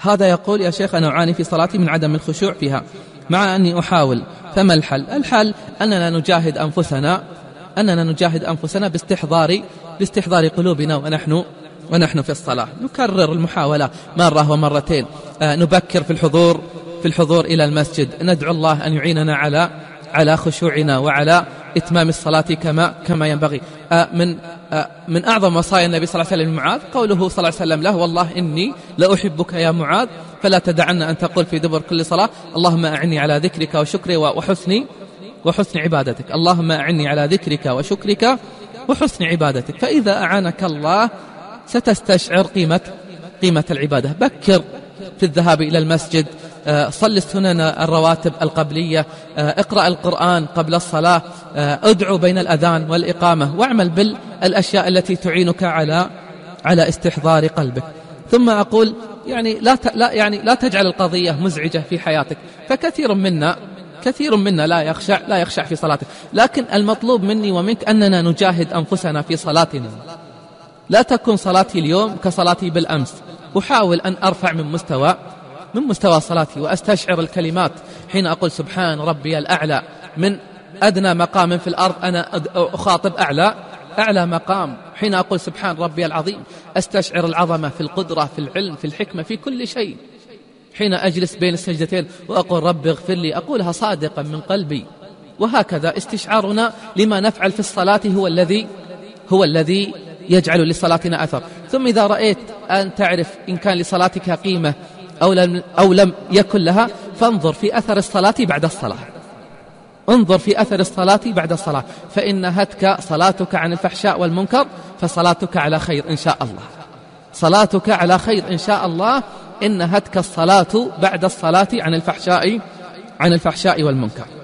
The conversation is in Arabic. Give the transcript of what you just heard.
هذا يقول يا شيخ أنا أعاني في صلاتي من عدم الخشوع فيها مع أني أحاول. فما الحل؟ الحل أننا نجاهد أنفسنا أننا نجاهد أنفسنا باستحضار باستحضار قلوبنا ونحن ونحن في الصلاة. نكرر المحاولة مرة ومرتين. آه نبكر في الحضور في الحضور إلى المسجد. ندعو الله أن يعيننا على على خشوعنا وعلى إتمام الصلاة كما كما ينبغي. من من أعظم وصايا النبي صلى الله عليه وسلم لمعاذ قوله صلى الله عليه وسلم له والله إني لأحبك يا معاذ فلا تدعن أن تقول في دبر كل صلاة اللهم أعني على ذكرك وشكري وحسن وحسن عبادتك اللهم أعني على ذكرك وشكرك وحسن عبادتك فإذا أعانك الله ستستشعر قيمة قيمة العبادة. بكر في الذهاب إلى المسجد صل السنن الرواتب القبلية اقرأ القرآن قبل الصلاة أدعو بين الأذان والإقامة واعمل بالأشياء التي تعينك على على استحضار قلبك. ثم أقول يعني لا لا يعني لا تجعل القضية مزعجة في حياتك. فكثير منا كثير منا لا يخشع لا يخشع في صلاته لكن المطلوب مني ومنك أننا نجاهد أنفسنا في صلاتنا. لا تكن صلاتي اليوم كصلاتي بالأمس. أحاول أن أرفع من مستوى من مستوى صلاتي وأستشعر الكلمات حين أقول سبحان ربي الأعلى من أدنى مقام في الأرض أنا أخاطب أعلى أعلى مقام. حين أقول سبحان ربي العظيم أستشعر العظمة في القدرة في العلم في الحكمة في كل شيء. حين أجلس بين السجدتين وأقول رب اغفر لي أقولها صادقا من قلبي. وهكذا استشعارنا لما نفعل في الصلاة هو الذي هو الذي يجعل لصلاتنا أثر. ثم إذا رأيت أن تعرف إن كان لصلاتك قيمة أو لم, أو لم يكن لها فانظر في أثر الصلاة بعد الصلاة. انظر في أثر الصلاة بعد الصلاة. فإن هتك صلاتك عن الفحشاء والمنكر فصلاتك على خير إن شاء الله. صلاتك على خير إن شاء الله إن هتك الصلاة بعد الصلاة عن الفحشاء عن الفحشاء والمنكر.